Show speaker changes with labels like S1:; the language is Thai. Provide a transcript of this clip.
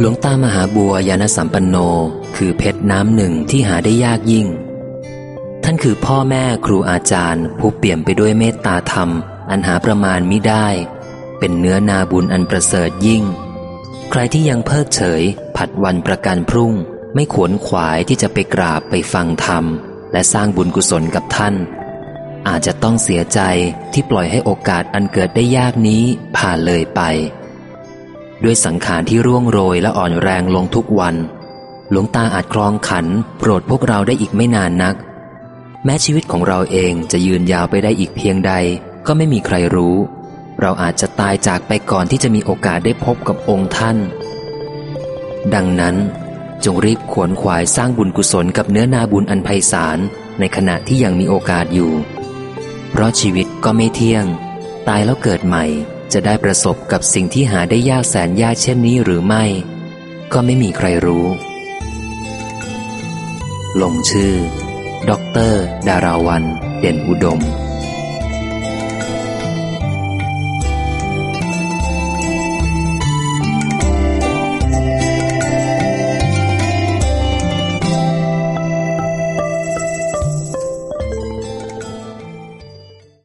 S1: หลวงตามหาบัวยานสัมปันโน คือเพชรน้ำหนึ่งที่หาได้ยากยิ่ง ท่านคือพ่อแม่ครูอาจารย์ ผู้เปี่ยมไปด้วยเมตตาธรรม อันหาประมาณมิได้ เป็นเนื้อนาบุญอันประเสริฐยิ่ง ใครที่ยังเพิกเฉย ผัดวันประกันพรุ่ง ไม่ขวนขวายที่จะไปกราบไปฟังธรรม และสร้างบุญกุศลกับท่าน อาจจะต้องเสียใจที่ปล่อยให้โอกาสอันเกิดได้ยากนี้ผ่านเลยไป ด้วยสังขารที่ร่วงโรยและอ่อนแรงลงทุกวัน หลวงตาอาจครองขันโปรดพวกเราได้อีกไม่นานนัก แม้ชีวิตของเราเองจะยืนยาวไปได้อีกเพียงใด ก็ไม่มีใครรู้ เราอาจจะตายจากไปก่อนที่จะมีโอกาสได้พบกับองค์ท่าน ดังนั้น จงรีบขวนขวายสร้างบุญกุศลกับเนื้อนาบุญอันไพศาลในขณะที่ยังมีโอกาสอยู่ เพราะชีวิตก็ไม่เที่ยง ตายแล้วเกิดใหม่ จะได้ประสบกับสิ่งที่หาได้ยากแสนยากเช่นนี้หรือไม่ ก็ไม่มีใครรู้ ลงชื่อดอกเตอร์ดาราวัน เด่นอุดม